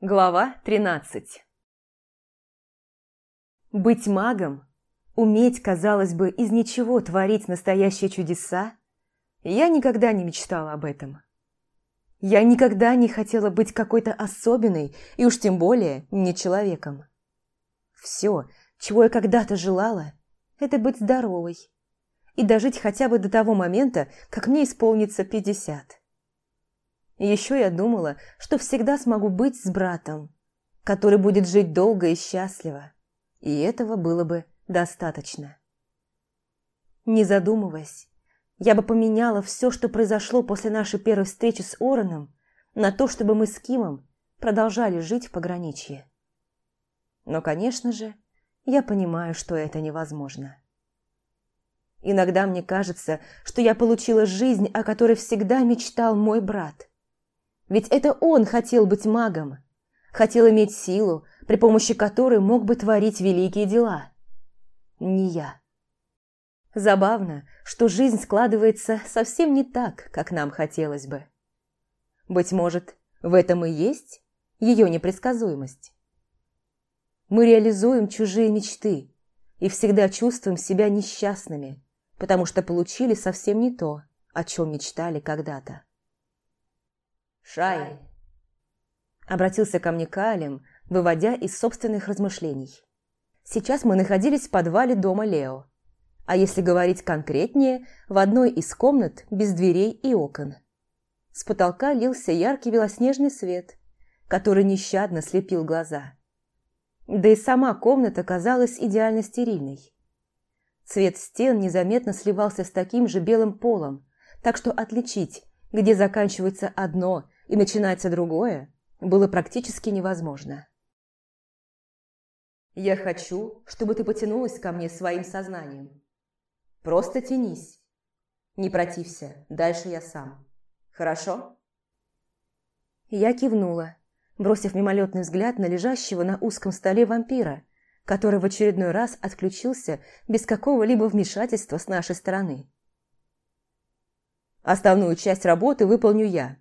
Глава 13 Быть магом, уметь, казалось бы, из ничего творить настоящие чудеса, я никогда не мечтала об этом. Я никогда не хотела быть какой-то особенной, и уж тем более не человеком. Все, чего я когда-то желала, это быть здоровой и дожить хотя бы до того момента, как мне исполнится пятьдесят. Еще я думала, что всегда смогу быть с братом, который будет жить долго и счастливо, и этого было бы достаточно. Не задумываясь, я бы поменяла все, что произошло после нашей первой встречи с Ороном, на то, чтобы мы с Кимом продолжали жить в пограничье. Но, конечно же, я понимаю, что это невозможно. Иногда мне кажется, что я получила жизнь, о которой всегда мечтал мой брат. Ведь это он хотел быть магом, хотел иметь силу, при помощи которой мог бы творить великие дела. Не я. Забавно, что жизнь складывается совсем не так, как нам хотелось бы. Быть может, в этом и есть ее непредсказуемость. Мы реализуем чужие мечты и всегда чувствуем себя несчастными, потому что получили совсем не то, о чем мечтали когда-то. Шай!» Обратился ко мне Калим, выводя из собственных размышлений. Сейчас мы находились в подвале дома Лео. А если говорить конкретнее, в одной из комнат без дверей и окон. С потолка лился яркий белоснежный свет, который нещадно слепил глаза. Да и сама комната казалась идеально стерильной. Цвет стен незаметно сливался с таким же белым полом, так что отличить, где заканчивается одно и начинается другое, было практически невозможно. «Я хочу, чтобы ты потянулась ко мне своим сознанием. Просто тянись. Не протився, дальше я сам. Хорошо?» Я кивнула, бросив мимолетный взгляд на лежащего на узком столе вампира, который в очередной раз отключился без какого-либо вмешательства с нашей стороны. «Основную часть работы выполню я»,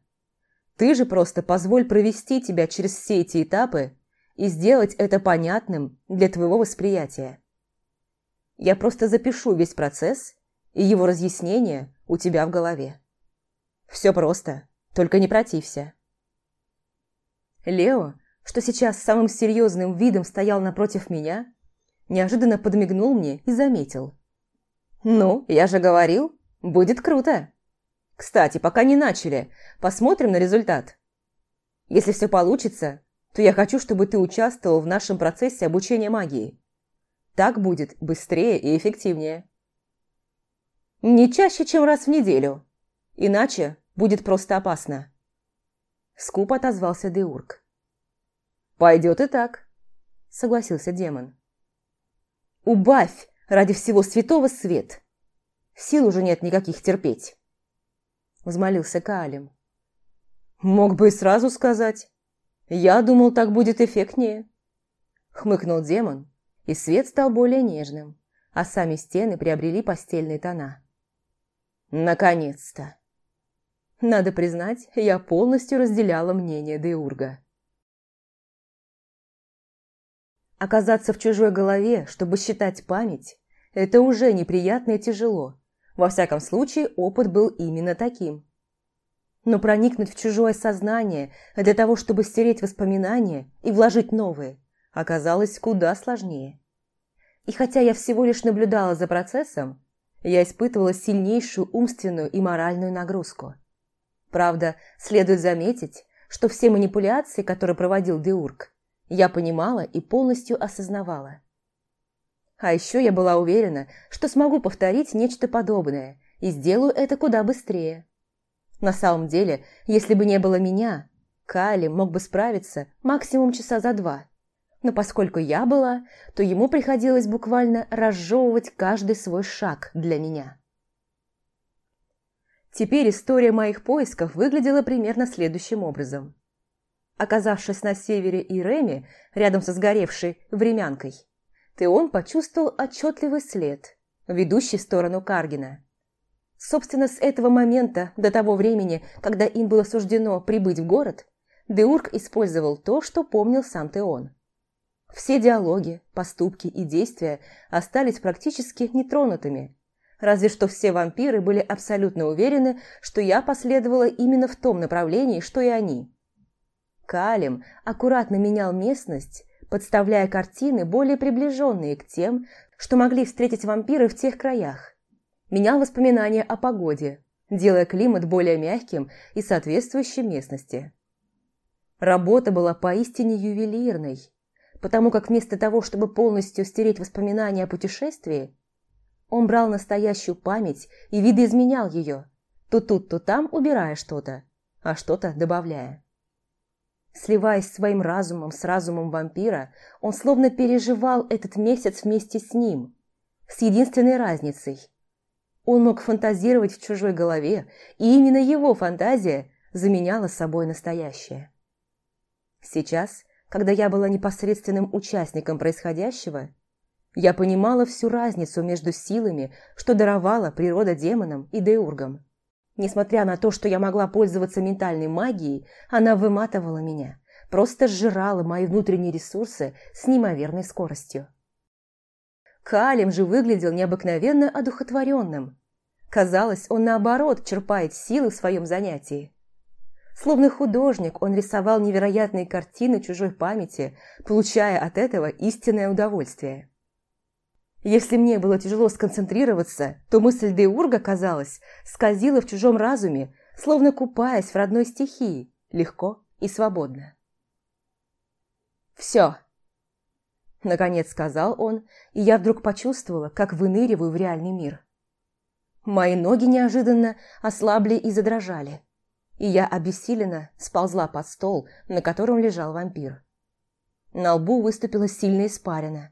ты же просто позволь провести тебя через все эти этапы и сделать это понятным для твоего восприятия. Я просто запишу весь процесс и его разъяснение у тебя в голове. Все просто, только не протився. Лео, что сейчас самым серьезным видом стоял напротив меня, неожиданно подмигнул мне и заметил. «Ну, я же говорил, будет круто!» Кстати, пока не начали, посмотрим на результат. Если все получится, то я хочу, чтобы ты участвовал в нашем процессе обучения магии. Так будет быстрее и эффективнее. Не чаще, чем раз в неделю. Иначе будет просто опасно. Скупо отозвался Деург. «Пойдет и так», — согласился демон. «Убавь ради всего святого свет. Сил уже нет никаких терпеть» взмолился Каалим. «Мог бы и сразу сказать. Я думал, так будет эффектнее». Хмыкнул демон, и свет стал более нежным, а сами стены приобрели постельные тона. «Наконец-то!» Надо признать, я полностью разделяла мнение Деурга. Оказаться в чужой голове, чтобы считать память, это уже неприятно и тяжело, во всяком случае, опыт был именно таким. Но проникнуть в чужое сознание для того, чтобы стереть воспоминания и вложить новые, оказалось куда сложнее. И хотя я всего лишь наблюдала за процессом, я испытывала сильнейшую умственную и моральную нагрузку. Правда, следует заметить, что все манипуляции, которые проводил Деург, я понимала и полностью осознавала. А еще я была уверена, что смогу повторить нечто подобное и сделаю это куда быстрее. На самом деле, если бы не было меня, Кали мог бы справиться максимум часа за два. Но поскольку я была, то ему приходилось буквально разжевывать каждый свой шаг для меня. Теперь история моих поисков выглядела примерно следующим образом. Оказавшись на севере Иреми, рядом со сгоревшей времянкой, Теон почувствовал отчетливый след, ведущий в сторону Каргина. Собственно, с этого момента до того времени, когда им было суждено прибыть в город, Деург использовал то, что помнил сам Теон. Все диалоги, поступки и действия остались практически нетронутыми, разве что все вампиры были абсолютно уверены, что я последовала именно в том направлении, что и они. Калим аккуратно менял местность, подставляя картины, более приближенные к тем, что могли встретить вампиры в тех краях. Менял воспоминания о погоде, делая климат более мягким и соответствующим местности. Работа была поистине ювелирной, потому как вместо того, чтобы полностью стереть воспоминания о путешествии, он брал настоящую память и видоизменял ее, то тут, то там убирая что-то, а что-то добавляя. Сливаясь своим разумом с разумом вампира, он словно переживал этот месяц вместе с ним, с единственной разницей. Он мог фантазировать в чужой голове, и именно его фантазия заменяла собой настоящее. Сейчас, когда я была непосредственным участником происходящего, я понимала всю разницу между силами, что даровала природа демонам и деургам. Несмотря на то, что я могла пользоваться ментальной магией, она выматывала меня, просто сжирала мои внутренние ресурсы с неимоверной скоростью. Калим же выглядел необыкновенно одухотворенным. Казалось, он наоборот черпает силы в своем занятии. Словно художник, он рисовал невероятные картины чужой памяти, получая от этого истинное удовольствие. Если мне было тяжело сконцентрироваться, то мысль Деурга, казалось, скользила в чужом разуме, словно купаясь в родной стихии, легко и свободно. «Все!» Наконец сказал он, и я вдруг почувствовала, как выныриваю в реальный мир. Мои ноги неожиданно ослабли и задрожали, и я обессиленно сползла под стол, на котором лежал вампир. На лбу выступила сильная испарина.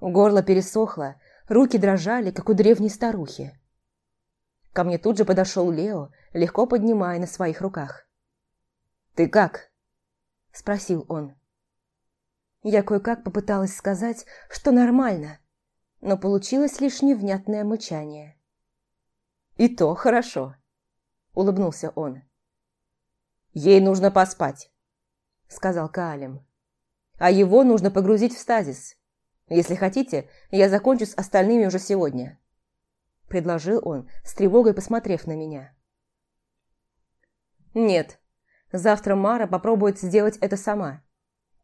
Горло пересохло, руки дрожали, как у древней старухи. Ко мне тут же подошел Лео, легко поднимая на своих руках. «Ты как?» – спросил он. Я кое-как попыталась сказать, что нормально, но получилось лишь невнятное мычание. «И то хорошо», – улыбнулся он. «Ей нужно поспать», – сказал Каалем. «А его нужно погрузить в стазис. Если хотите, я закончу с остальными уже сегодня», – предложил он, с тревогой посмотрев на меня. «Нет, завтра Мара попробует сделать это сама.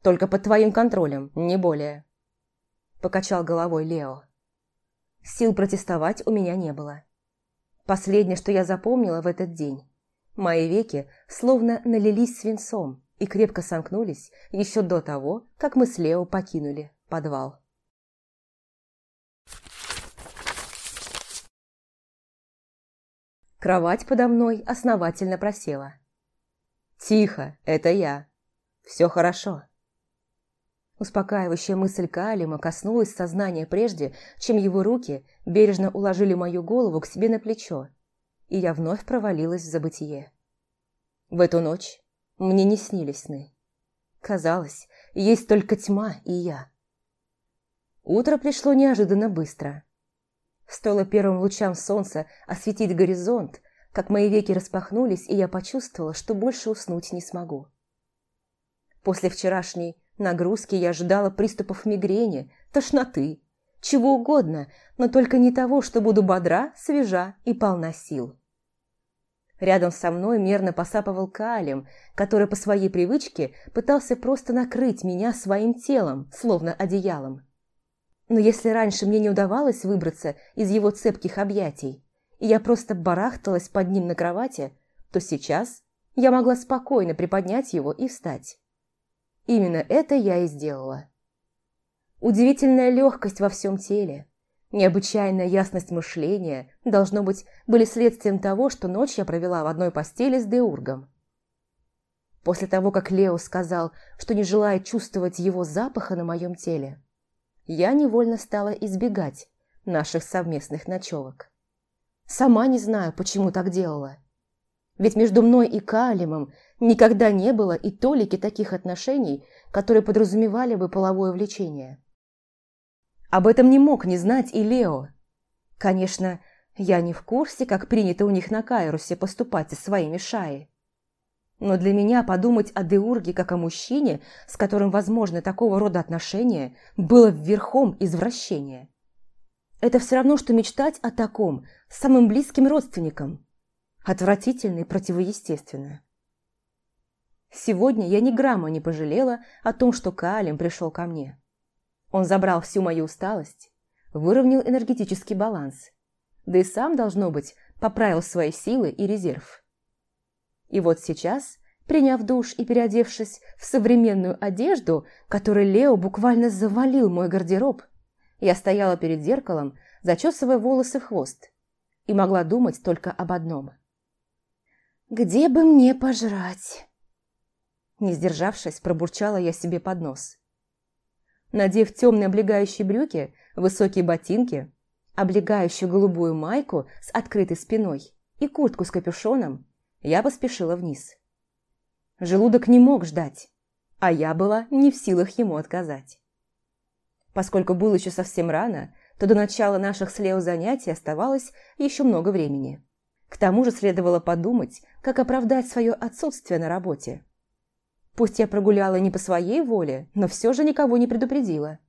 Только под твоим контролем, не более», – покачал головой Лео. Сил протестовать у меня не было. Последнее, что я запомнила в этот день. Мои веки словно налились свинцом и крепко сомкнулись еще до того, как мы с Лео покинули подвал. Кровать подо мной основательно просела. «Тихо, это я. Все хорошо». Успокаивающая мысль Калима коснулась сознания прежде, чем его руки бережно уложили мою голову к себе на плечо, и я вновь провалилась в забытие. В эту ночь мне не снились сны. Казалось, есть только тьма и я. Утро пришло неожиданно быстро. Стоило первым лучам солнца осветить горизонт, как мои веки распахнулись, и я почувствовала, что больше уснуть не смогу. После вчерашней нагрузки я ожидала приступов мигрени, тошноты, чего угодно, но только не того, что буду бодра, свежа и полна сил. Рядом со мной мерно посапывал Калим, который по своей привычке пытался просто накрыть меня своим телом, словно одеялом. Но если раньше мне не удавалось выбраться из его цепких объятий, и я просто барахталась под ним на кровати, то сейчас я могла спокойно приподнять его и встать. Именно это я и сделала. Удивительная легкость во всем теле, необычайная ясность мышления, должно быть, были следствием того, что ночь я провела в одной постели с Деургом. После того, как Лео сказал, что не желает чувствовать его запаха на моем теле, я невольно стала избегать наших совместных ночевок. Сама не знаю, почему так делала. Ведь между мной и Калимом никогда не было и толики таких отношений, которые подразумевали бы половое влечение. Об этом не мог не знать и Лео. Конечно, я не в курсе, как принято у них на Кайрусе поступать со своими шаи. Но для меня подумать о Деурге как о мужчине, с которым возможны такого рода отношения, было верхом извращения. Это все равно, что мечтать о таком самым близким родственником. Отвратительно и противоестественно. Сегодня я ни грамма не пожалела о том, что Каалим пришел ко мне. Он забрал всю мою усталость, выровнял энергетический баланс, да и сам, должно быть, поправил свои силы и резерв. И вот сейчас, приняв душ и переодевшись в современную одежду, которой Лео буквально завалил мой гардероб, я стояла перед зеркалом, зачесывая волосы в хвост, и могла думать только об одном. «Где бы мне пожрать?» Не сдержавшись, пробурчала я себе под нос. Надев темные облегающие брюки, высокие ботинки, облегающую голубую майку с открытой спиной и куртку с капюшоном, я поспешила вниз. Желудок не мог ждать, а я была не в силах ему отказать. Поскольку было еще совсем рано, то до начала наших с Лео занятий оставалось еще много времени. К тому же следовало подумать, как оправдать свое отсутствие на работе. Пусть я прогуляла не по своей воле, но все же никого не предупредила.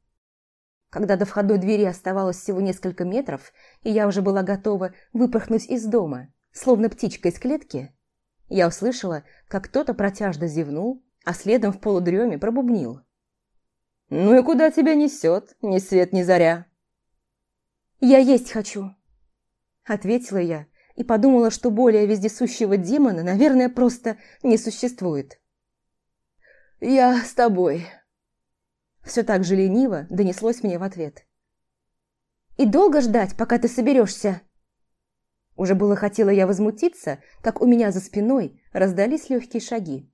Когда до входной двери оставалось всего несколько метров, и я уже была готова выпорхнуть из дома, словно птичка из клетки, я услышала, как кто-то протяжно зевнул, а следом в полудреме пробубнил. «Ну и куда тебя несет, ни свет ни заря?» «Я есть хочу», — ответила я и подумала, что более вездесущего демона, наверное, просто не существует. «Я с тобой», — все так же лениво донеслось мне в ответ. «И долго ждать, пока ты соберешься?» Уже было хотела я возмутиться, как у меня за спиной раздались легкие шаги.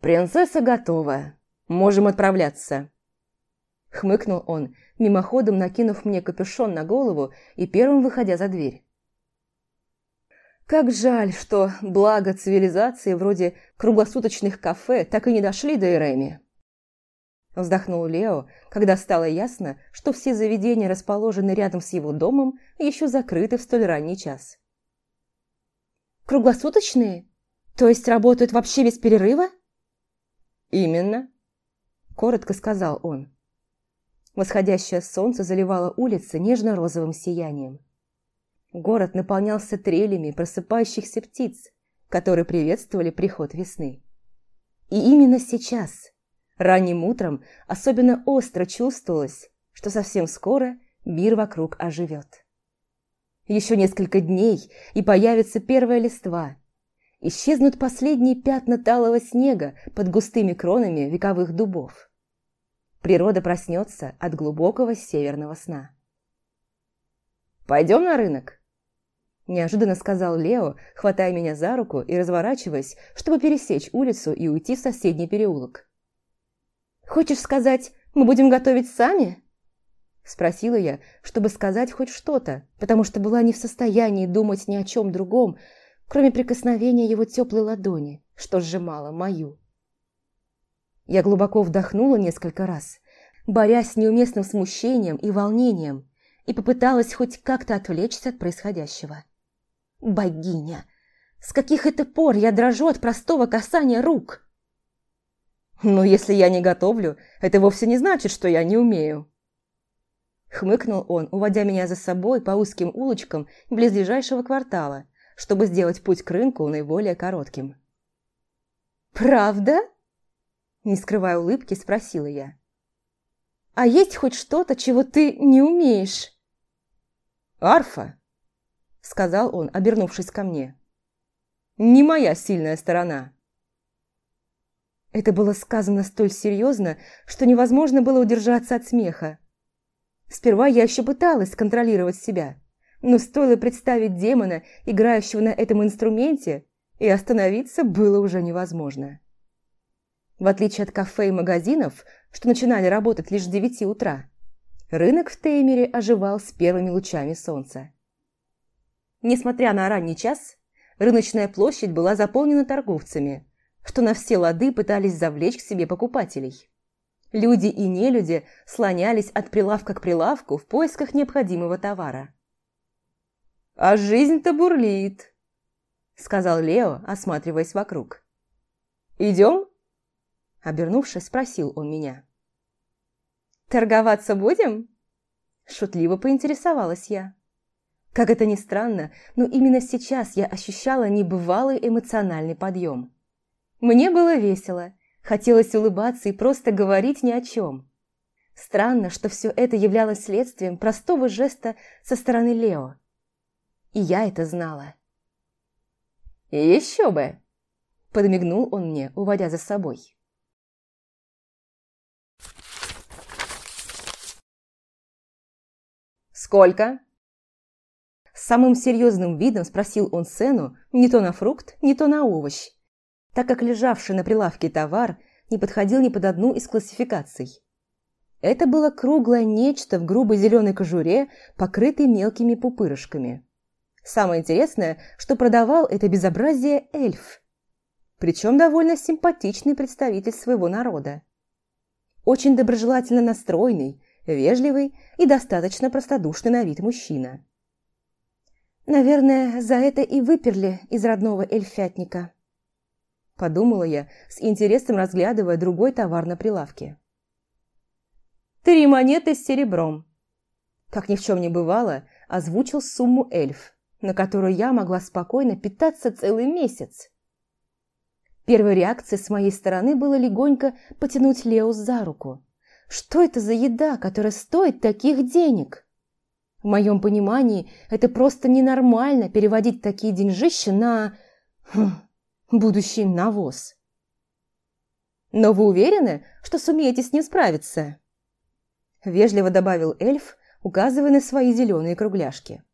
«Принцесса готова. Можем отправляться». Хмыкнул он, мимоходом накинув мне капюшон на голову и первым выходя за дверь. Как жаль, что благо цивилизации вроде круглосуточных кафе так и не дошли до Эреми. Вздохнул Лео, когда стало ясно, что все заведения, расположенные рядом с его домом, еще закрыты в столь ранний час. «Круглосуточные? То есть работают вообще без перерыва?» «Именно», – коротко сказал он. Восходящее солнце заливало улицы нежно-розовым сиянием. Город наполнялся трелями просыпающихся птиц, которые приветствовали приход весны. И именно сейчас – Ранним утром особенно остро чувствовалось, что совсем скоро мир вокруг оживет. Еще несколько дней, и появится первая листва. Исчезнут последние пятна талого снега под густыми кронами вековых дубов. Природа проснется от глубокого северного сна. «Пойдем на рынок?» Неожиданно сказал Лео, хватая меня за руку и разворачиваясь, чтобы пересечь улицу и уйти в соседний переулок. «Хочешь сказать, мы будем готовить сами?» Спросила я, чтобы сказать хоть что-то, потому что была не в состоянии думать ни о чем другом, кроме прикосновения его теплой ладони, что сжимала мою. Я глубоко вдохнула несколько раз, борясь с неуместным смущением и волнением, и попыталась хоть как-то отвлечься от происходящего. «Богиня! С каких это пор я дрожу от простого касания рук?» «Но если я не готовлю, это вовсе не значит, что я не умею». Хмыкнул он, уводя меня за собой по узким улочкам близлежащего квартала, чтобы сделать путь к рынку наиболее коротким. «Правда?» Не скрывая улыбки, спросила я. «А есть хоть что-то, чего ты не умеешь?» «Арфа», — сказал он, обернувшись ко мне. «Не моя сильная сторона». Это было сказано столь серьезно, что невозможно было удержаться от смеха. Сперва я еще пыталась контролировать себя, но стоило представить демона, играющего на этом инструменте, и остановиться было уже невозможно. В отличие от кафе и магазинов, что начинали работать лишь с девяти утра, рынок в Теймере оживал с первыми лучами солнца. Несмотря на ранний час, рыночная площадь была заполнена торговцами – что на все лады пытались завлечь к себе покупателей. Люди и нелюди слонялись от прилавка к прилавку в поисках необходимого товара. «А жизнь-то бурлит», – сказал Лео, осматриваясь вокруг. «Идем?» Обернувшись, спросил он меня. «Торговаться будем?» Шутливо поинтересовалась я. Как это ни странно, но именно сейчас я ощущала небывалый эмоциональный подъем. Мне было весело, хотелось улыбаться и просто говорить ни о чем. Странно, что все это являлось следствием простого жеста со стороны Лео. И я это знала. «Еще бы!» – подмигнул он мне, уводя за собой. «Сколько?» С самым серьезным видом спросил он цену не то на фрукт, не то на овощ, так как лежавший на прилавке товар не подходил ни под одну из классификаций. Это было круглое нечто в грубой зеленой кожуре, покрытой мелкими пупырышками. Самое интересное, что продавал это безобразие эльф. Причем довольно симпатичный представитель своего народа. Очень доброжелательно настроенный, вежливый и достаточно простодушный на вид мужчина. Наверное, за это и выперли из родного эльфятника. Подумала я, с интересом разглядывая другой товар на прилавке. «Три монеты с серебром», как ни в чем не бывало, озвучил сумму эльф, на которую я могла спокойно питаться целый месяц. Первой реакцией с моей стороны было легонько потянуть Лео за руку. Что это за еда, которая стоит таких денег? В моем понимании, это просто ненормально переводить такие деньжища на... Хм, будущий навоз. «Но вы уверены, что сумеете с ним справиться?» Вежливо добавил эльф, указывая на свои зеленые кругляшки.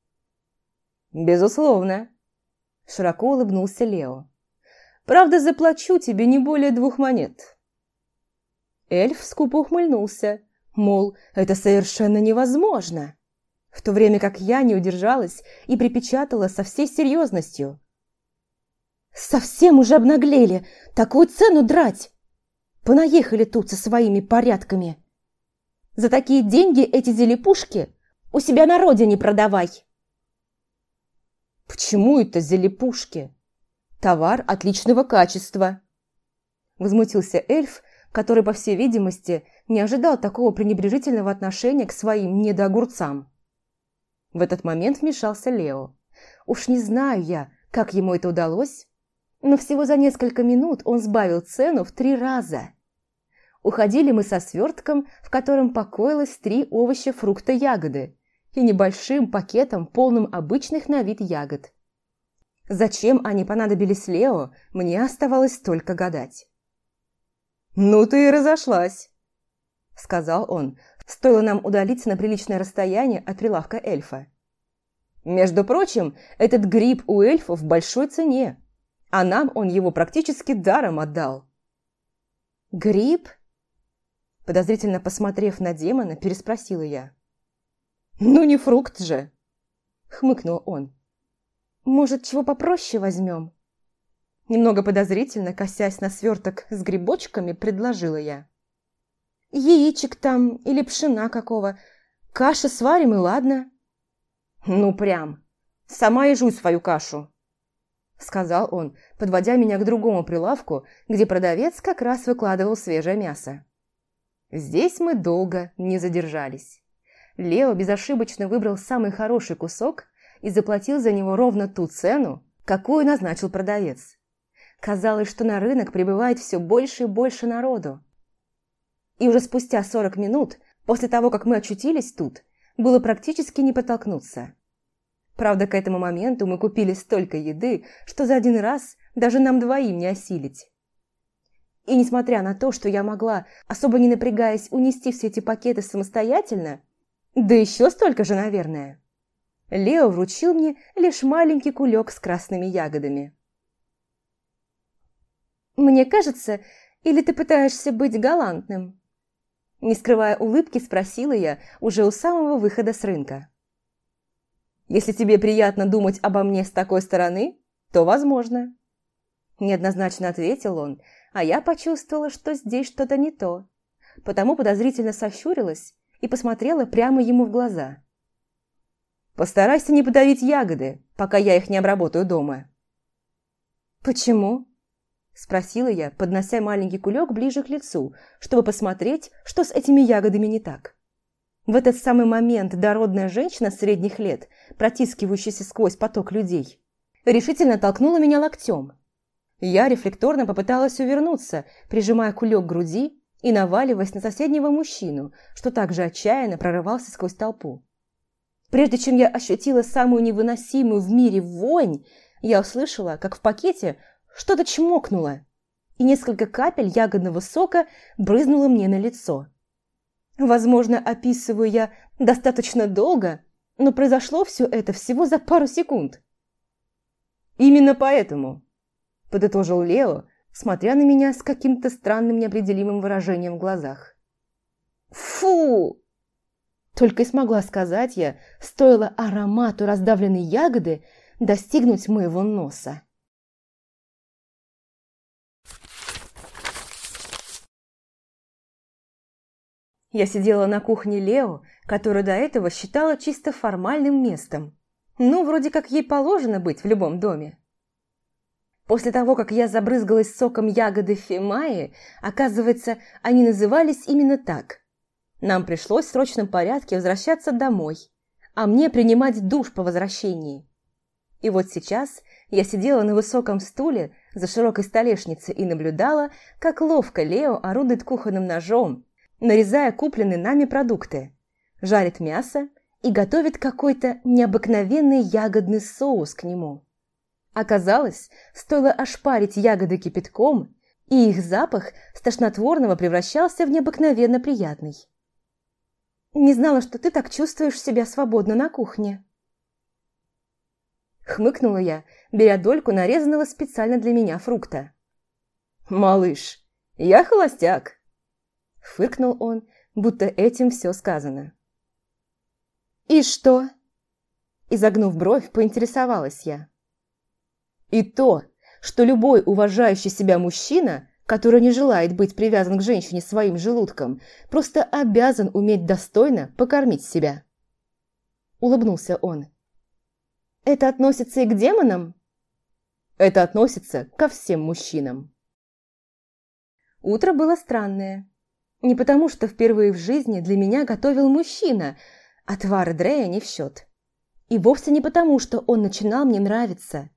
«Безусловно», – широко улыбнулся Лео. «Правда, заплачу тебе не более двух монет». Эльф скупо ухмыльнулся, мол, это совершенно невозможно, в то время как я не удержалась и припечатала со всей серьезностью. «Совсем уже обнаглели! Такую цену драть! Понаехали тут со своими порядками! За такие деньги эти зелепушки у себя на родине продавай!» «Почему это зелепушки? Товар отличного качества!» Возмутился эльф, который, по всей видимости, не ожидал такого пренебрежительного отношения к своим недоогурцам. В этот момент вмешался Лео. Уж не знаю я, как ему это удалось, но всего за несколько минут он сбавил цену в три раза. Уходили мы со свертком, в котором покоилось три овоща, фрукта, ягоды, и небольшим пакетом, полным обычных на вид ягод. Зачем они понадобились Лео, мне оставалось только гадать. «Ну ты и разошлась», – сказал он. Стоило нам удалиться на приличное расстояние от прилавка эльфа. «Между прочим, этот гриб у эльфов в большой цене, а нам он его практически даром отдал». «Гриб?» Подозрительно посмотрев на демона, переспросила я. «Ну не фрукт же!» – хмыкнул он. «Может, чего попроще возьмем?» Немного подозрительно, косясь на сверток с грибочками, предложила я. «Яичек там или пшена какого. Каши сварим и ладно». «Ну прям. Сама и жуй свою кашу», — сказал он, подводя меня к другому прилавку, где продавец как раз выкладывал свежее мясо. Здесь мы долго не задержались. Лео безошибочно выбрал самый хороший кусок и заплатил за него ровно ту цену, какую назначил продавец. Казалось, что на рынок прибывает все больше и больше народу. И уже спустя 40 минут, после того, как мы очутились тут, было практически не протолкнуться. Правда, к этому моменту мы купили столько еды, что за один раз даже нам двоим не осилить. И несмотря на то, что я могла, особо не напрягаясь, унести все эти пакеты самостоятельно, да еще столько же, наверное, Лео вручил мне лишь маленький кулек с красными ягодами. «Мне кажется, или ты пытаешься быть галантным?» Не скрывая улыбки, спросила я уже у самого выхода с рынка. «Если тебе приятно думать обо мне с такой стороны, то возможно». Неоднозначно ответил он, а я почувствовала, что здесь что-то не то, потому подозрительно сощурилась и посмотрела прямо ему в глаза. «Постарайся не подавить ягоды, пока я их не обработаю дома», «Почему?» – спросила я, поднося маленький кулек ближе к лицу, чтобы посмотреть, что с этими ягодами не так. В этот самый момент дородная женщина средних лет, протискивающаяся сквозь поток людей, решительно толкнула меня локтем. Я рефлекторно попыталась увернуться, прижимая кулек к груди и наваливаясь на соседнего мужчину, что также отчаянно прорывался сквозь толпу. Прежде чем я ощутила самую невыносимую в мире вонь, я услышала, как в пакете что-то чмокнуло, и несколько капель ягодного сока брызнуло мне на лицо. Возможно, описываю я достаточно долго, но произошло все это всего за пару секунд. «Именно поэтому», – подытожил Лео, смотря на меня с каким-то странным неопределимым выражением в глазах. «Фу!» Только и смогла сказать я, стоило аромату раздавленной ягоды достигнуть моего носа. Я сидела на кухне Лео, которую до этого считала чисто формальным местом. Ну, вроде как ей положено быть в любом доме. После того, как я забрызгалась соком ягоды фимаи, оказывается, они назывались именно так. Нам пришлось в срочном порядке возвращаться домой, а мне принимать душ по возвращении. И вот сейчас я сидела на высоком стуле за широкой столешницей и наблюдала, как ловко Лео орудует кухонным ножом, нарезая купленные нами продукты, жарит мясо и готовит какой-то необыкновенный ягодный соус к нему. Оказалось, стоило ошпарить ягоды кипятком, и их запах с тошнотворного превращался в необыкновенно приятный. «Не знала, что ты так чувствуешь себя свободно на кухне». Хмыкнула я, беря дольку нарезанного специально для меня фрукта. «Малыш, я холостяк. Фыркнул он, будто этим все сказано. «И что?» Изогнув бровь, поинтересовалась я. «И то, что любой уважающий себя мужчина, который не желает быть привязан к женщине своим желудком, просто обязан уметь достойно покормить себя». Улыбнулся он. «Это относится и к демонам?» «Это относится ко всем мужчинам». Утро было странное. Не потому, что впервые в жизни для меня готовил мужчина, твары Дрея не в счет. И вовсе не потому, что он начинал мне нравиться.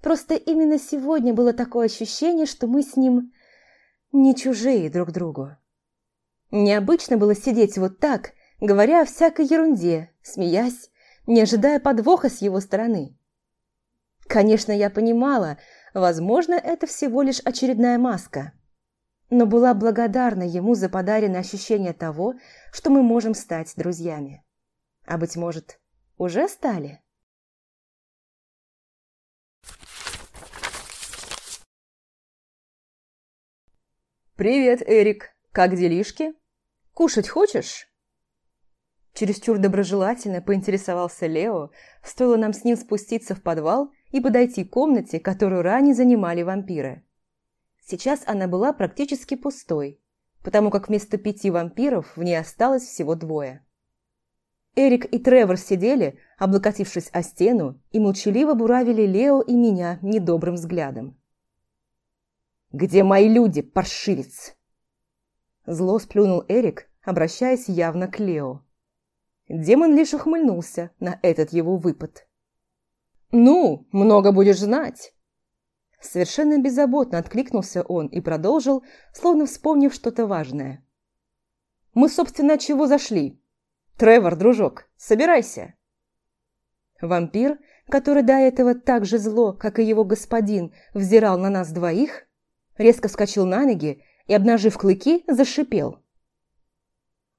Просто именно сегодня было такое ощущение, что мы с ним не чужие друг другу. Необычно было сидеть вот так, говоря о всякой ерунде, смеясь, не ожидая подвоха с его стороны. Конечно, я понимала, возможно, это всего лишь очередная маска – но была благодарна ему за подаренное ощущение того, что мы можем стать друзьями. А, быть может, уже стали? «Привет, Эрик. Как делишки? Кушать хочешь?» Чересчур доброжелательно поинтересовался Лео, стоило нам с ним спуститься в подвал и подойти к комнате, которую ранее занимали вампиры. Сейчас она была практически пустой, потому как вместо пяти вампиров в ней осталось всего двое. Эрик и Тревор сидели, облокотившись о стену, и молчаливо буравили Лео и меня недобрым взглядом. «Где мои люди, паршивец?» Зло сплюнул Эрик, обращаясь явно к Лео. Демон лишь ухмыльнулся на этот его выпад. «Ну, много будешь знать. Совершенно беззаботно откликнулся он и продолжил, словно вспомнив что-то важное. «Мы, собственно, чего зашли? Тревор, дружок, собирайся!» Вампир, который до этого так же зло, как и его господин, взирал на нас двоих, резко вскочил на ноги и, обнажив клыки, зашипел.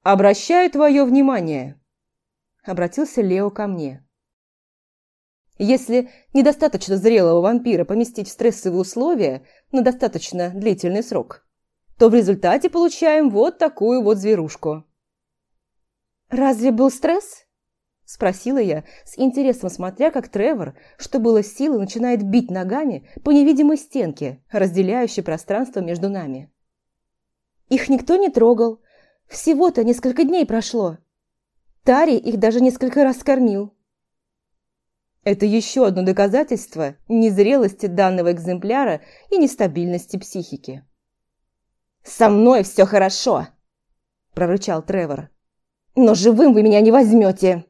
«Обращаю твое внимание!» Обратился Лео ко мне. Если недостаточно зрелого вампира поместить в стрессовые условия на достаточно длительный срок, то в результате получаем вот такую вот зверушку. «Разве был стресс?» – спросила я, с интересом смотря, как Тревор, что было силы, начинает бить ногами по невидимой стенке, разделяющей пространство между нами. «Их никто не трогал. Всего-то несколько дней прошло. Тари их даже несколько раз кормил». Это еще одно доказательство незрелости данного экземпляра и нестабильности психики. «Со мной все хорошо!» – прорычал Тревор. «Но живым вы меня не возьмете!»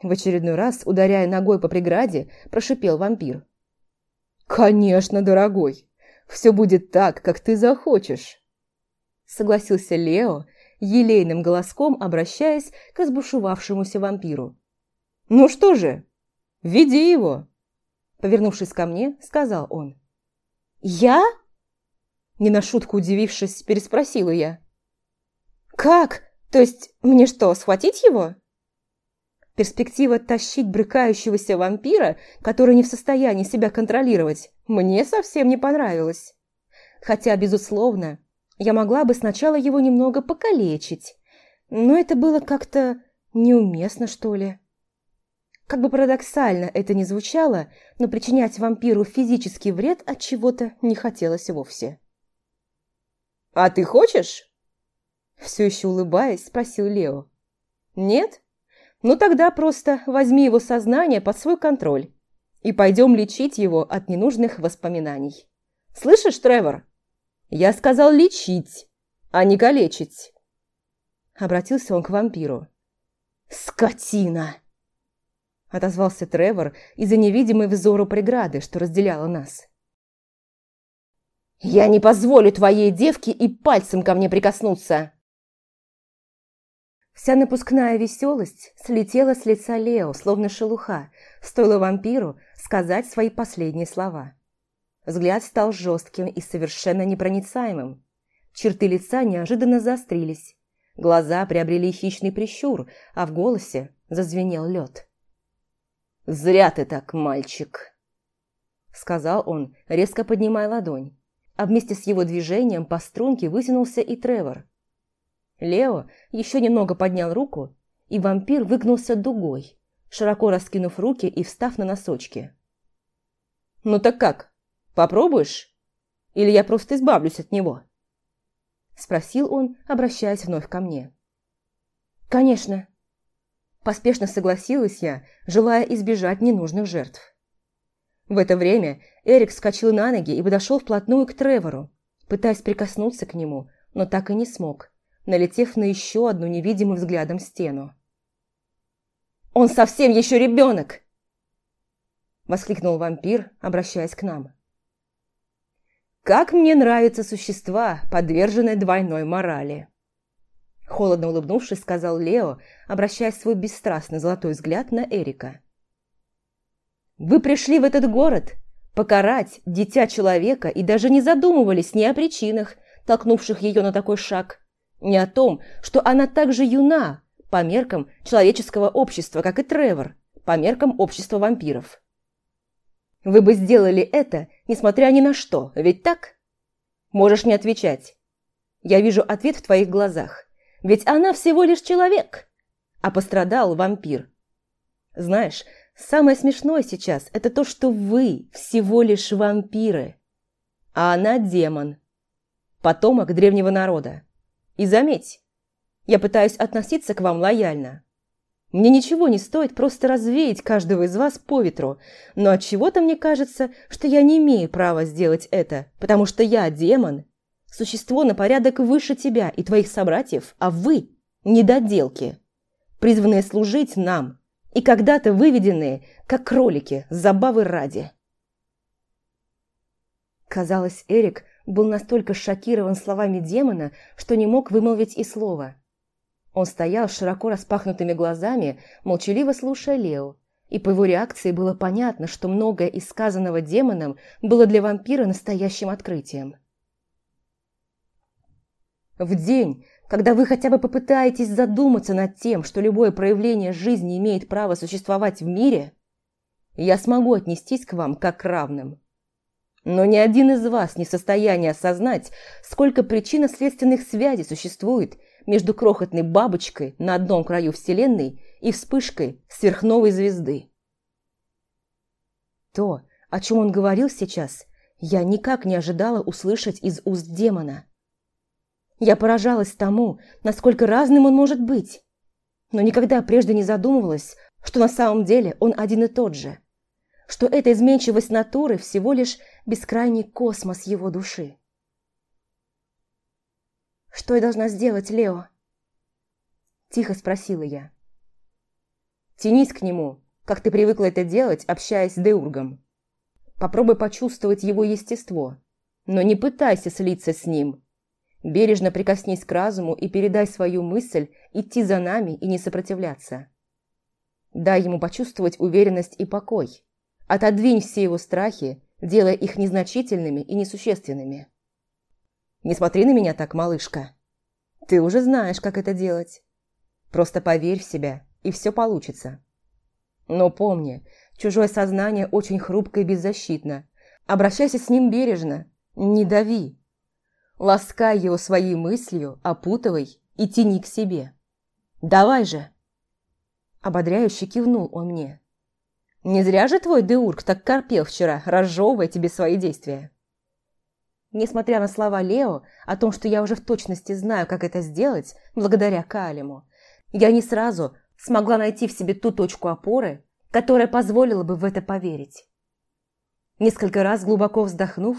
В очередной раз, ударяя ногой по преграде, прошипел вампир. «Конечно, дорогой, все будет так, как ты захочешь!» Согласился Лео, елейным голоском обращаясь к разбушевавшемуся вампиру. «Ну что же, веди его!» Повернувшись ко мне, сказал он. «Я?» Не на шутку удивившись, переспросила я. «Как? То есть мне что, схватить его?» Перспектива тащить брыкающегося вампира, который не в состоянии себя контролировать, мне совсем не понравилась. Хотя, безусловно, я могла бы сначала его немного покалечить, но это было как-то неуместно, что ли. Как бы парадоксально это ни звучало, но причинять вампиру физический вред от чего-то не хотелось вовсе. «А ты хочешь?» Все еще улыбаясь, спросил Лео. «Нет? Ну тогда просто возьми его сознание под свой контроль и пойдем лечить его от ненужных воспоминаний. Слышишь, Тревор? Я сказал лечить, а не калечить!» Обратился он к вампиру. «Скотина!» Отозвался Тревор из-за невидимой взору преграды, что разделяла нас. «Я не позволю твоей девке и пальцем ко мне прикоснуться!» Вся напускная веселость слетела с лица Лео, словно шелуха, стоило вампиру сказать свои последние слова. Взгляд стал жестким и совершенно непроницаемым. Черты лица неожиданно заострились. Глаза приобрели хищный прищур, а в голосе зазвенел лед. «Зря ты так, мальчик!» Сказал он, резко поднимая ладонь а вместе с его движением по струнке вытянулся и Тревор. Лео еще немного поднял руку, и вампир выгнулся дугой, широко раскинув руки и встав на носочки. «Ну так как, попробуешь? Или я просто избавлюсь от него?» Спросил он, обращаясь вновь ко мне. «Конечно!» Поспешно согласилась я, желая избежать ненужных жертв. В это время Эрик вскочил на ноги и подошел вплотную к Тревору, пытаясь прикоснуться к нему, но так и не смог, налетев на еще одну невидимым взглядом стену. «Он совсем еще ребенок!» Воскликнул вампир, обращаясь к нам. «Как мне нравятся существа, подверженные двойной морали!» Холодно улыбнувшись, сказал Лео, обращая свой бесстрастный золотой взгляд на Эрика. Вы пришли в этот город покарать дитя человека и даже не задумывались ни о причинах, толкнувших ее на такой шаг, ни о том, что она также юна по меркам человеческого общества, как и Тревор, по меркам общества вампиров. Вы бы сделали это, несмотря ни на что, ведь так? Можешь не отвечать. Я вижу ответ в твоих глазах. Ведь она всего лишь человек, а пострадал вампир. Знаешь, Самое смешное сейчас – это то, что вы всего лишь вампиры, а она демон, потомок древнего народа. И заметь, я пытаюсь относиться к вам лояльно. Мне ничего не стоит просто развеять каждого из вас по ветру, но от чего то мне кажется, что я не имею права сделать это, потому что я демон, существо на порядок выше тебя и твоих собратьев, а вы – недоделки, призванные служить нам – и когда-то выведенные, как кролики, забавы ради. Казалось, Эрик был настолько шокирован словами демона, что не мог вымолвить и слова. Он стоял широко распахнутыми глазами, молчаливо слушая Лео, и по его реакции было понятно, что многое из сказанного демоном было для вампира настоящим открытием. В день, когда вы хотя бы попытаетесь задуматься над тем, что любое проявление жизни имеет право существовать в мире, я смогу отнестись к вам как к равным. Но ни один из вас не в состоянии осознать, сколько причинно-следственных связей существует между крохотной бабочкой на одном краю Вселенной и вспышкой сверхновой звезды. То, о чем он говорил сейчас, я никак не ожидала услышать из уст демона – я поражалась тому, насколько разным он может быть, но никогда прежде не задумывалась, что на самом деле он один и тот же, что эта изменчивость натуры всего лишь бескрайний космос его души. «Что я должна сделать, Лео?» Тихо спросила я. «Тянись к нему, как ты привыкла это делать, общаясь с Деургом. Попробуй почувствовать его естество, но не пытайся слиться с ним. Бережно прикоснись к разуму и передай свою мысль идти за нами и не сопротивляться. Дай ему почувствовать уверенность и покой. Отодвинь все его страхи, делая их незначительными и несущественными. Не смотри на меня так, малышка. Ты уже знаешь, как это делать. Просто поверь в себя, и все получится. Но помни, чужое сознание очень хрупко и беззащитно. Обращайся с ним бережно, не дави. Ласкай его своей мыслью, опутывай и тяни к себе. Давай же!» Ободряюще кивнул он мне. «Не зря же твой Деург так корпел вчера, разжевывая тебе свои действия». Несмотря на слова Лео о том, что я уже в точности знаю, как это сделать, благодаря Калиму, я не сразу смогла найти в себе ту точку опоры, которая позволила бы в это поверить. Несколько раз глубоко вздохнув,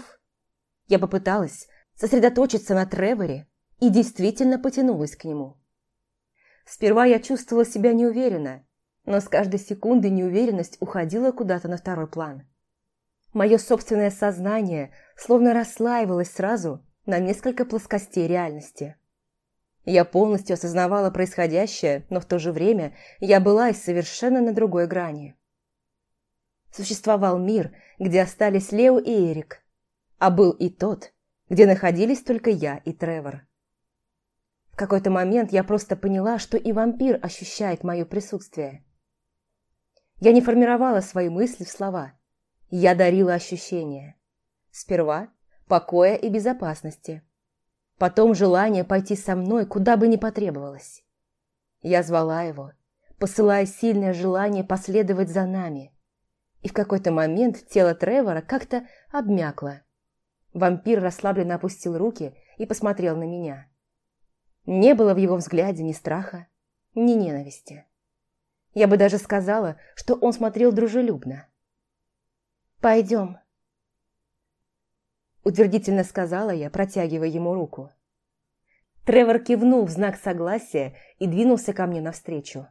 я попыталась сосредоточиться на Треворе и действительно потянулась к нему. Сперва я чувствовала себя неуверенно, но с каждой секунды неуверенность уходила куда-то на второй план. Мое собственное сознание словно расслаивалось сразу на несколько плоскостей реальности. Я полностью осознавала происходящее, но в то же время я была и совершенно на другой грани. Существовал мир, где остались Лео и Эрик, а был и тот, где находились только я и Тревор. В какой-то момент я просто поняла, что и вампир ощущает мое присутствие. Я не формировала свои мысли в слова. Я дарила ощущения. Сперва покоя и безопасности. Потом желание пойти со мной, куда бы ни потребовалось. Я звала его, посылая сильное желание последовать за нами. И в какой-то момент тело Тревора как-то обмякло. Вампир расслабленно опустил руки и посмотрел на меня. Не было в его взгляде ни страха, ни ненависти. Я бы даже сказала, что он смотрел дружелюбно. «Пойдем», – утвердительно сказала я, протягивая ему руку. Тревор кивнул в знак согласия и двинулся ко мне навстречу.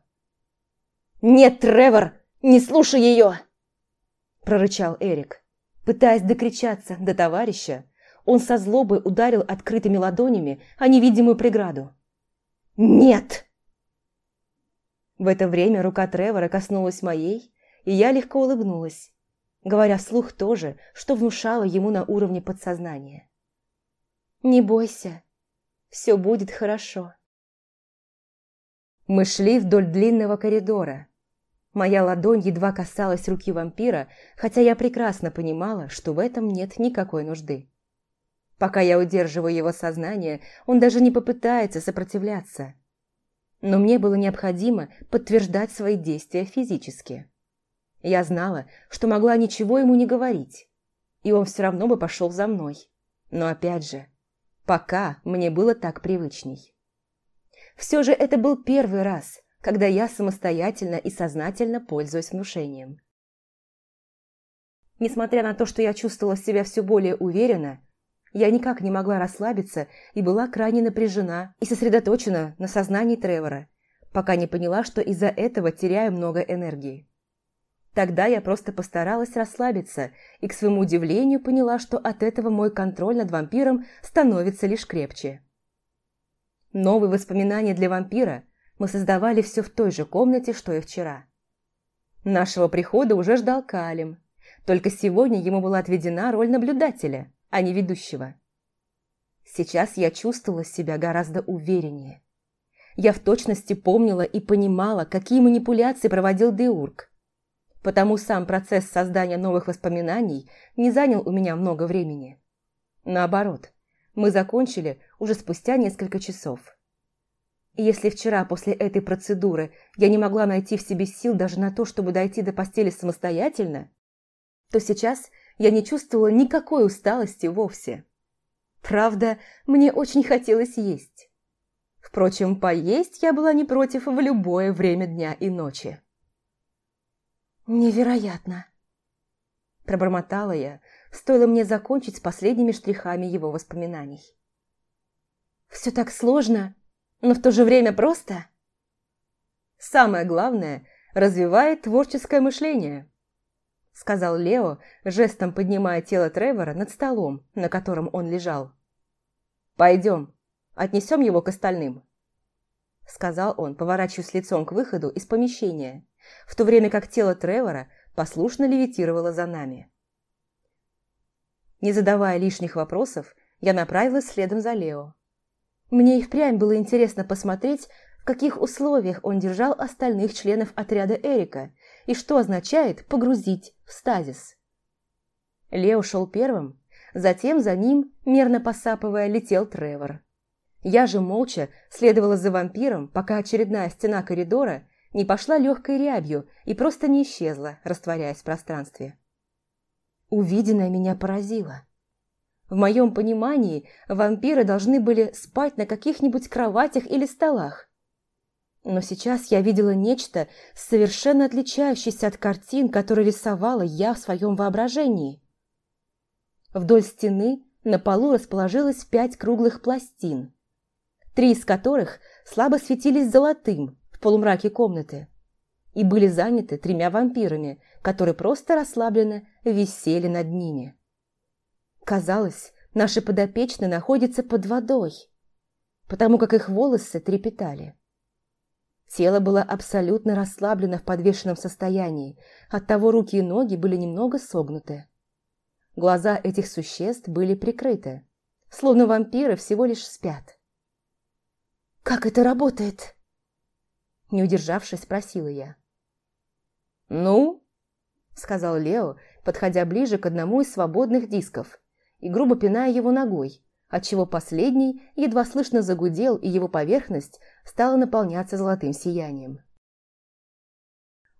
«Нет, Тревор, не слушай ее!» – прорычал Эрик. Пытаясь докричаться до товарища, он со злобой ударил открытыми ладонями о невидимую преграду. «Нет!» В это время рука Тревора коснулась моей, и я легко улыбнулась, говоря вслух то же, что внушало ему на уровне подсознания. «Не бойся, все будет хорошо». Мы шли вдоль длинного коридора. Моя ладонь едва касалась руки вампира, хотя я прекрасно понимала, что в этом нет никакой нужды. Пока я удерживаю его сознание, он даже не попытается сопротивляться. Но мне было необходимо подтверждать свои действия физически. Я знала, что могла ничего ему не говорить, и он все равно бы пошел за мной. Но опять же, пока мне было так привычней. Все же это был первый раз, когда я самостоятельно и сознательно пользуюсь внушением. Несмотря на то, что я чувствовала себя все более уверенно, я никак не могла расслабиться и была крайне напряжена и сосредоточена на сознании Тревора, пока не поняла, что из-за этого теряю много энергии. Тогда я просто постаралась расслабиться и, к своему удивлению, поняла, что от этого мой контроль над вампиром становится лишь крепче. Новые воспоминания для вампира мы создавали все в той же комнате, что и вчера. Нашего прихода уже ждал Калим, только сегодня ему была отведена роль наблюдателя – а не ведущего. Сейчас я чувствовала себя гораздо увереннее. Я в точности помнила и понимала, какие манипуляции проводил Деург. Потому сам процесс создания новых воспоминаний не занял у меня много времени. Наоборот, мы закончили уже спустя несколько часов. Если вчера после этой процедуры я не могла найти в себе сил даже на то, чтобы дойти до постели самостоятельно, то сейчас я не чувствовала никакой усталости вовсе. Правда, мне очень хотелось есть. Впрочем, поесть я была не против в любое время дня и ночи. «Невероятно!» Пробормотала я, стоило мне закончить с последними штрихами его воспоминаний. «Все так сложно, но в то же время просто?» «Самое главное – развивает творческое мышление», – сказал Лео, жестом поднимая тело Тревора над столом, на котором он лежал. «Пойдем, отнесем его к остальным», – сказал он, поворачиваясь лицом к выходу из помещения, в то время как тело Тревора послушно левитировало за нами. Не задавая лишних вопросов, я направилась следом за Лео. Мне и впрямь было интересно посмотреть, в каких условиях он держал остальных членов отряда Эрика и что означает погрузить в стазис. Лео шел первым, затем за ним, мерно посапывая, летел Тревор. Я же молча следовала за вампиром, пока очередная стена коридора не пошла легкой рябью и просто не исчезла, растворяясь в пространстве. Увиденное меня поразило. В моем понимании вампиры должны были спать на каких-нибудь кроватях или столах. Но сейчас я видела нечто, совершенно отличающееся от картин, которые рисовала я в своем воображении. Вдоль стены на полу расположилось пять круглых пластин, три из которых слабо светились золотым в полумраке комнаты и были заняты тремя вампирами, которые просто расслабленно висели над ними. Казалось, наши подопечные находятся под водой, потому как их волосы трепетали. Тело было абсолютно расслаблено в подвешенном состоянии, оттого руки и ноги были немного согнуты. Глаза этих существ были прикрыты, словно вампиры всего лишь спят. «Как это работает?» Не удержавшись, спросила я. «Ну?» – сказал Лео, подходя ближе к одному из свободных дисков и грубо пиная его ногой, отчего последний едва слышно загудел, и его поверхность стала наполняться золотым сиянием.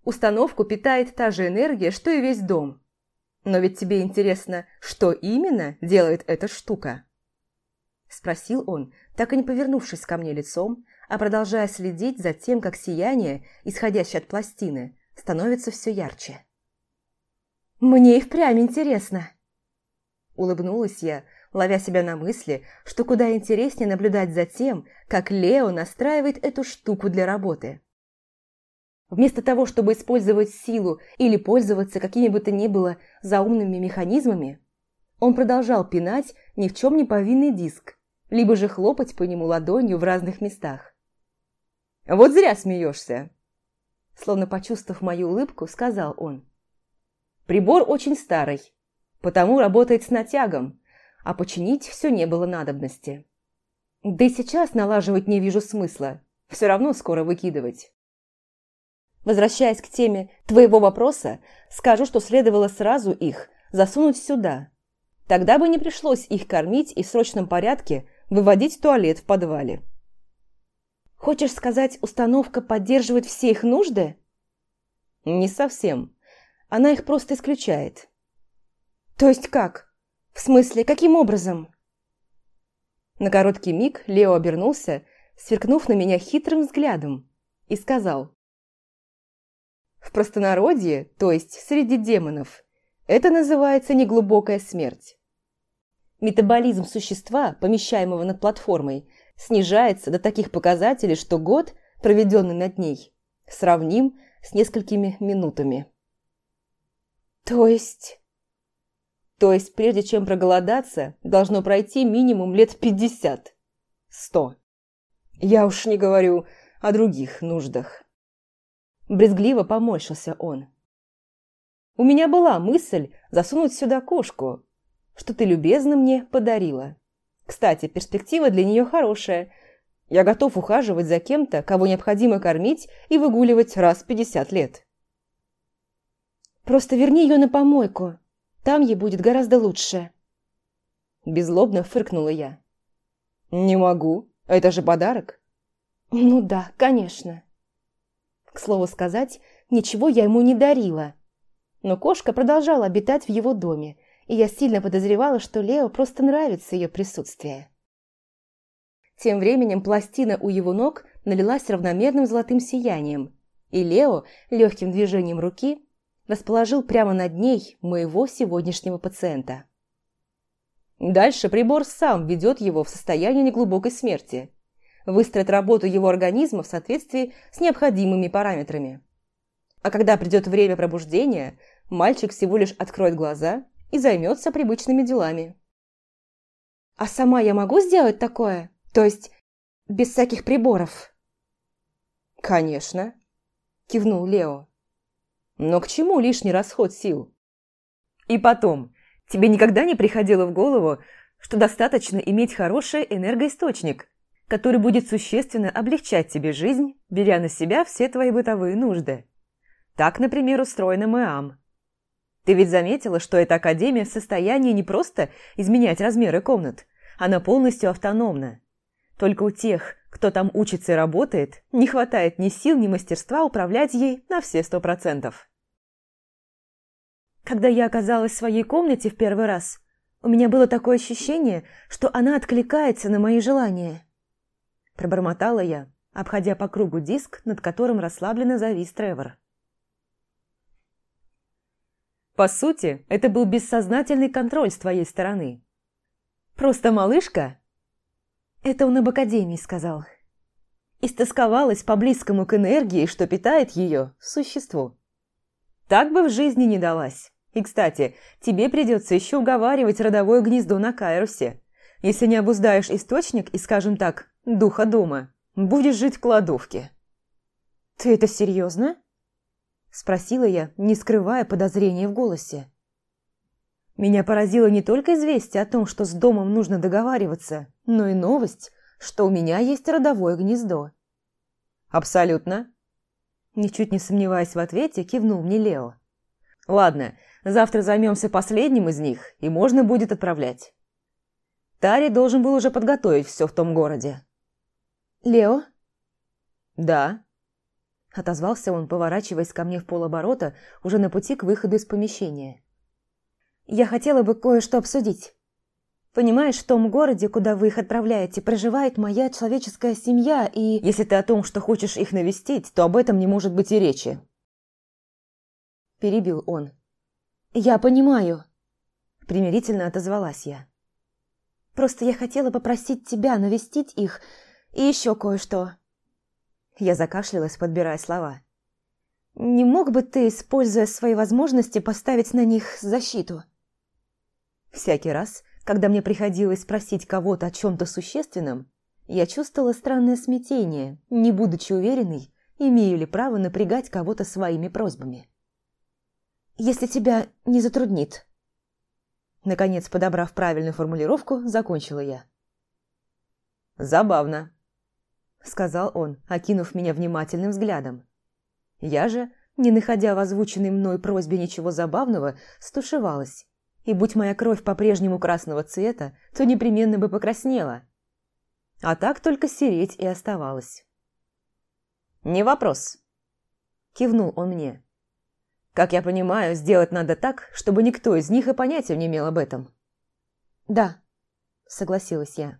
Установку питает та же энергия, что и весь дом. Но ведь тебе интересно, что именно делает эта штука? Спросил он, так и не повернувшись ко мне лицом, а продолжая следить за тем, как сияние, исходящее от пластины, становится все ярче. «Мне и впрямь интересно!» Улыбнулась я, ловя себя на мысли, что куда интереснее наблюдать за тем, как Лео настраивает эту штуку для работы. Вместо того, чтобы использовать силу или пользоваться какими бы то ни было заумными механизмами, он продолжал пинать ни в чем не повинный диск, либо же хлопать по нему ладонью в разных местах. «Вот зря смеешься!» Словно почувствовав мою улыбку, сказал он. «Прибор очень старый, потому работает с натягом, а починить все не было надобности. Да и сейчас налаживать не вижу смысла, все равно скоро выкидывать». Возвращаясь к теме твоего вопроса, скажу, что следовало сразу их засунуть сюда. Тогда бы не пришлось их кормить и в срочном порядке выводить туалет в подвале. Хочешь сказать, установка поддерживает все их нужды? Не совсем. Она их просто исключает. То есть как? В смысле, каким образом? На короткий миг Лео обернулся, сверкнув на меня хитрым взглядом, и сказал. В простонародье, то есть среди демонов, это называется неглубокая смерть. Метаболизм существа, помещаемого над платформой, снижается до таких показателей, что год, проведенный над ней, сравним с несколькими минутами. То есть... То есть, прежде чем проголодаться, должно пройти минимум лет пятьдесят. Сто. Я уж не говорю о других нуждах. Брезгливо поморщился он. У меня была мысль засунуть сюда кошку, что ты любезно мне подарила. Кстати, перспектива для нее хорошая. Я готов ухаживать за кем-то, кого необходимо кормить и выгуливать раз пятьдесят лет. Просто верни ее на помойку. Там ей будет гораздо лучше. Безлобно фыркнула я. Не могу. Это же подарок. Ну да, конечно. К слову сказать, ничего я ему не дарила. Но кошка продолжала обитать в его доме, и я сильно подозревала, что Лео просто нравится ее присутствие. Тем временем пластина у его ног налилась равномерным золотым сиянием, и Лео легким движением руки расположил прямо над ней моего сегодняшнего пациента. Дальше прибор сам ведет его в состояние неглубокой смерти, выстроит работу его организма в соответствии с необходимыми параметрами. А когда придет время пробуждения, мальчик всего лишь откроет глаза и займется привычными делами. «А сама я могу сделать такое? То есть без всяких приборов?» «Конечно», – кивнул Лео. «Но к чему лишний расход сил?» «И потом, тебе никогда не приходило в голову, что достаточно иметь хороший энергоисточник, который будет существенно облегчать тебе жизнь, беря на себя все твои бытовые нужды?» Так, например, устроена МЭАМ. Ты ведь заметила, что эта академия в состоянии не просто изменять размеры комнат, она полностью автономна. Только у тех, кто там учится и работает, не хватает ни сил, ни мастерства управлять ей на все сто процентов. Когда я оказалась в своей комнате в первый раз, у меня было такое ощущение, что она откликается на мои желания. Пробормотала я, обходя по кругу диск, над которым расслабленно завис Тревор. По сути, это был бессознательный контроль с твоей стороны. Просто малышка? Это он об Академии сказал. Истосковалась по близкому к энергии, что питает ее, существу. Так бы в жизни не далась. И, кстати, тебе придется еще уговаривать родовое гнездо на Кайрусе. Если не обуздаешь источник и, скажем так, духа дома, будешь жить в кладовке. Ты это серьезно? Спросила я, не скрывая подозрения в голосе. Меня поразило не только известие о том, что с домом нужно договариваться, но и новость, что у меня есть родовое гнездо. «Абсолютно». Ничуть не сомневаясь в ответе, кивнул мне Лео. «Ладно, завтра займемся последним из них, и можно будет отправлять». Тари должен был уже подготовить все в том городе. «Лео?» «Да». Отозвался он, поворачиваясь ко мне в полоборота, уже на пути к выходу из помещения. «Я хотела бы кое-что обсудить. Понимаешь, в том городе, куда вы их отправляете, проживает моя человеческая семья, и...» «Если ты о том, что хочешь их навестить, то об этом не может быть и речи». Перебил он. «Я понимаю», – примирительно отозвалась я. «Просто я хотела попросить тебя навестить их и еще кое-что». Я закашлялась, подбирая слова. «Не мог бы ты, используя свои возможности, поставить на них защиту?» Всякий раз, когда мне приходилось спросить кого-то о чем-то существенном, я чувствовала странное смятение, не будучи уверенной, имею ли право напрягать кого-то своими просьбами. «Если тебя не затруднит». Наконец, подобрав правильную формулировку, закончила я. «Забавно», сказал он, окинув меня внимательным взглядом. Я же, не находя в озвученной мной просьбе ничего забавного, стушевалась. И будь моя кровь по-прежнему красного цвета, то непременно бы покраснела. А так только сереть и оставалось. «Не вопрос», – кивнул он мне. «Как я понимаю, сделать надо так, чтобы никто из них и понятия не имел об этом». «Да», – согласилась я.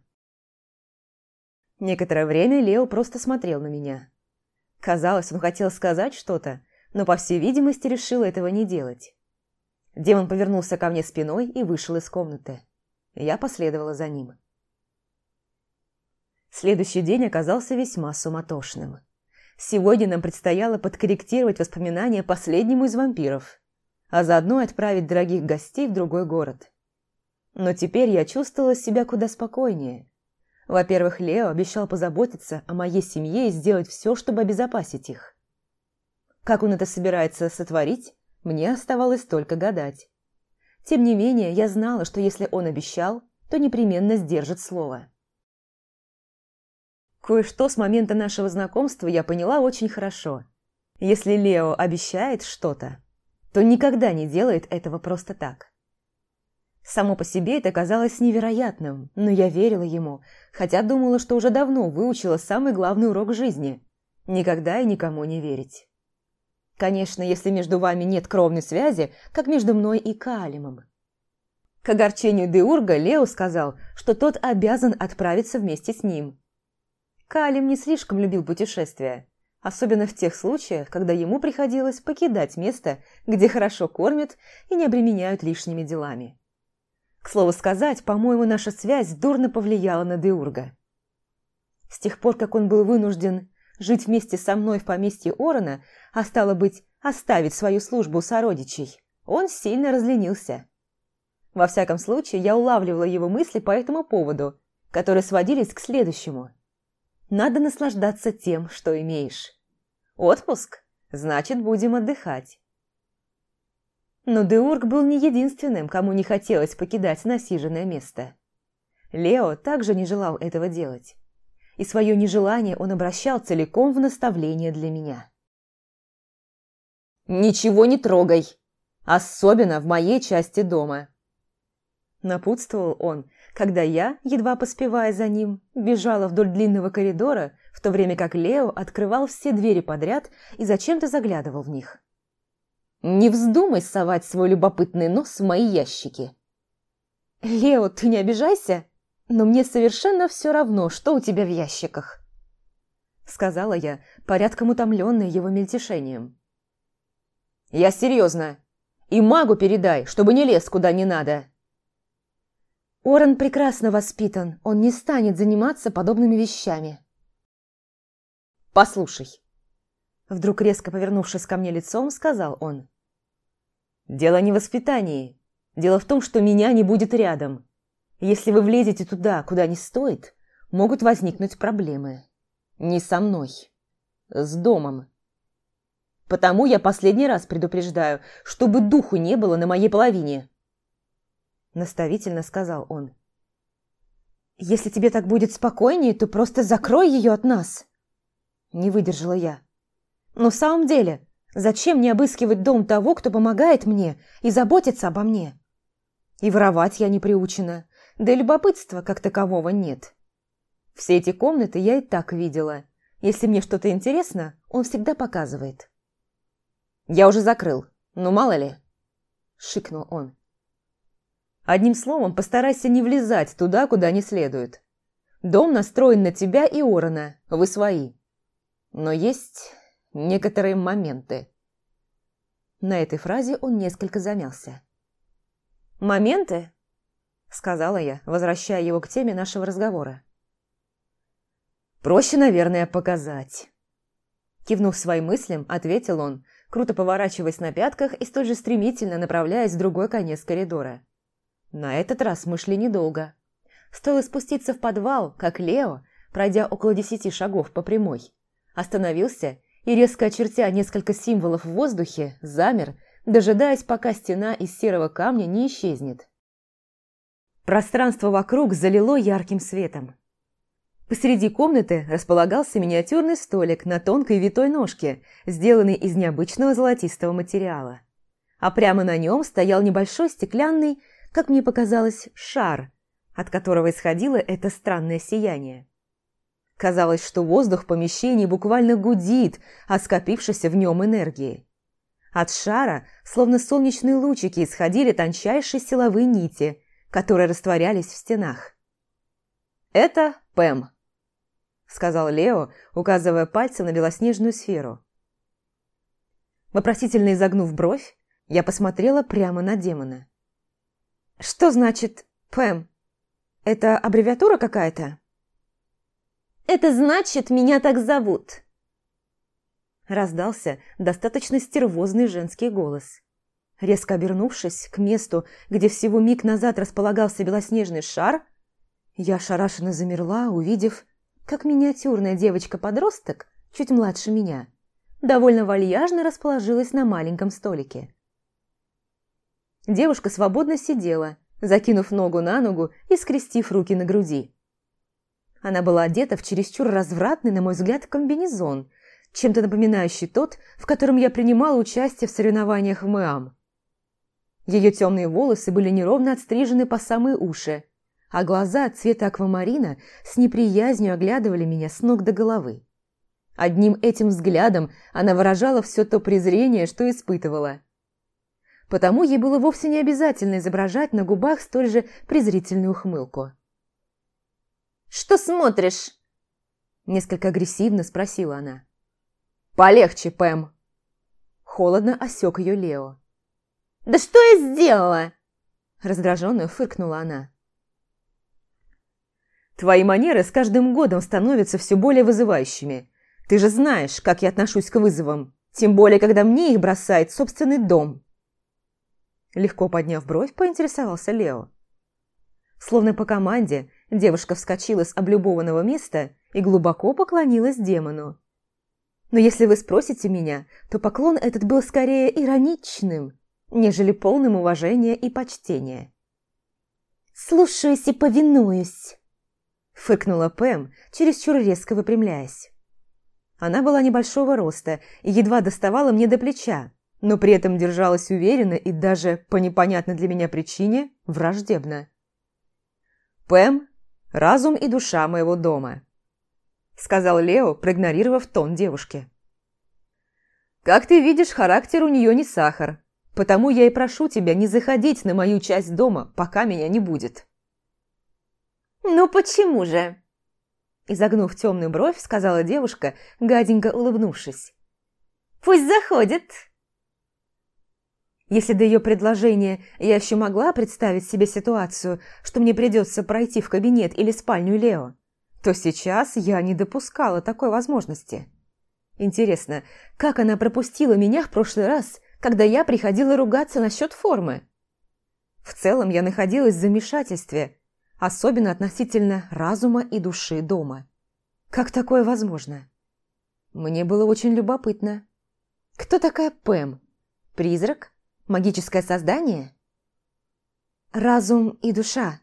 Некоторое время Лео просто смотрел на меня. Казалось, он хотел сказать что-то, но, по всей видимости, решил этого не делать. Демон повернулся ко мне спиной и вышел из комнаты. Я последовала за ним. Следующий день оказался весьма суматошным. Сегодня нам предстояло подкорректировать воспоминания последнему из вампиров, а заодно отправить дорогих гостей в другой город. Но теперь я чувствовала себя куда спокойнее. Во-первых, Лео обещал позаботиться о моей семье и сделать все, чтобы обезопасить их. Как он это собирается сотворить, мне оставалось только гадать. Тем не менее, я знала, что если он обещал, то непременно сдержит слово. Кое-что с момента нашего знакомства я поняла очень хорошо. Если Лео обещает что-то, то никогда не делает этого просто так. Само по себе это казалось невероятным, но я верила ему, хотя думала, что уже давно выучила самый главный урок жизни – никогда и никому не верить. Конечно, если между вами нет кровной связи, как между мной и Калимом. К огорчению Деурга Лео сказал, что тот обязан отправиться вместе с ним. Калим не слишком любил путешествия, особенно в тех случаях, когда ему приходилось покидать место, где хорошо кормят и не обременяют лишними делами. К слову сказать, по-моему, наша связь дурно повлияла на Деурга. С тех пор, как он был вынужден жить вместе со мной в поместье Орона, а стало быть, оставить свою службу у сородичей, он сильно разленился. Во всяком случае, я улавливала его мысли по этому поводу, которые сводились к следующему. Надо наслаждаться тем, что имеешь. Отпуск? Значит, будем отдыхать. Но Деург был не единственным, кому не хотелось покидать насиженное место. Лео также не желал этого делать. И свое нежелание он обращал целиком в наставление для меня. «Ничего не трогай, особенно в моей части дома», напутствовал он, когда я, едва поспевая за ним, бежала вдоль длинного коридора, в то время как Лео открывал все двери подряд и зачем-то заглядывал в них. Не вздумай совать свой любопытный нос в мои ящики. Лео, ты не обижайся, но мне совершенно все равно, что у тебя в ящиках. Сказала я, порядком утомленная его мельтешением. Я серьезно. И магу передай, чтобы не лез куда не надо. Орен прекрасно воспитан, он не станет заниматься подобными вещами. «Послушай», – вдруг резко повернувшись ко мне лицом, сказал он. Дело не в воспитании. Дело в том, что меня не будет рядом. Если вы влезете туда, куда не стоит, могут возникнуть проблемы. Не со мной. С домом. Потому я последний раз предупреждаю, чтобы духу не было на моей половине. Наставительно сказал он. Если тебе так будет спокойнее, то просто закрой ее от нас. Не выдержала я. Но в самом деле, Зачем мне обыскивать дом того, кто помогает мне и заботится обо мне? И воровать я не приучена, да и любопытства как такового нет. Все эти комнаты я и так видела. Если мне что-то интересно, он всегда показывает. «Я уже закрыл, ну мало ли», – шикнул он. «Одним словом, постарайся не влезать туда, куда не следует. Дом настроен на тебя и Орона, вы свои. Но есть некоторые моменты. На этой фразе он несколько замялся. «Моменты?» – сказала я, возвращая его к теме нашего разговора. «Проще, наверное, показать». Кивнув своим мыслям, ответил он, круто поворачиваясь на пятках и столь же стремительно направляясь в другой конец коридора. На этот раз мы шли недолго. Стоило спуститься в подвал, как Лео, пройдя около десяти шагов по прямой, остановился и, резко очертя несколько символов в воздухе, замер, дожидаясь, пока стена из серого камня не исчезнет. Пространство вокруг залило ярким светом. Посреди комнаты располагался миниатюрный столик на тонкой витой ножке, сделанный из необычного золотистого материала. А прямо на нем стоял небольшой стеклянный, как мне показалось, шар, от которого исходило это странное сияние. Казалось, что воздух в помещении буквально гудит от скопившейся в нем энергии. От шара, словно солнечные лучики, исходили тончайшие силовые нити, которые растворялись в стенах. «Это Пэм», — сказал Лео, указывая пальцем на белоснежную сферу. Вопросительно изогнув бровь, я посмотрела прямо на демона. «Что значит Пэм? Это аббревиатура какая-то?» Это значит, меня так зовут!» Раздался достаточно стервозный женский голос. Резко обернувшись к месту, где всего миг назад располагался белоснежный шар, я ошарашенно замерла, увидев, как миниатюрная девочка-подросток, чуть младше меня, довольно вальяжно расположилась на маленьком столике. Девушка свободно сидела, закинув ногу на ногу и скрестив руки на груди. Она была одета в чересчур развратный, на мой взгляд, комбинезон, чем-то напоминающий тот, в котором я принимала участие в соревнованиях в МЭАМ. Ее темные волосы были неровно отстрижены по самые уши, а глаза цвета аквамарина с неприязнью оглядывали меня с ног до головы. Одним этим взглядом она выражала все то презрение, что испытывала. Потому ей было вовсе не обязательно изображать на губах столь же презрительную ухмылку. «Что смотришь?» Несколько агрессивно спросила она. «Полегче, Пэм!» Холодно осек ее Лео. «Да что я сделала?» Раздраженно фыркнула она. «Твои манеры с каждым годом становятся все более вызывающими. Ты же знаешь, как я отношусь к вызовам, тем более, когда мне их бросает собственный дом». Легко подняв бровь, поинтересовался Лео. Словно по команде, девушка вскочила с облюбованного места и глубоко поклонилась демону. Но если вы спросите меня, то поклон этот был скорее ироничным, нежели полным уважения и почтения. «Слушаюсь и повинуюсь», – фыркнула Пэм, чересчур резко выпрямляясь. Она была небольшого роста и едва доставала мне до плеча, но при этом держалась уверенно и даже, по непонятной для меня причине, враждебно. «Пэм – разум и душа моего дома», – сказал Лео, проигнорировав тон девушки. «Как ты видишь, характер у нее не сахар, потому я и прошу тебя не заходить на мою часть дома, пока меня не будет». «Ну почему же?» Изогнув темную бровь, сказала девушка, гаденько улыбнувшись. «Пусть заходит!» Если до ее предложения я еще могла представить себе ситуацию, что мне придется пройти в кабинет или спальню Лео, то сейчас я не допускала такой возможности. Интересно, как она пропустила меня в прошлый раз, когда я приходила ругаться насчет формы? В целом я находилась в замешательстве, особенно относительно разума и души дома. Как такое возможно? Мне было очень любопытно. Кто такая Пэм? Призрак? Магическое создание? Разум и душа.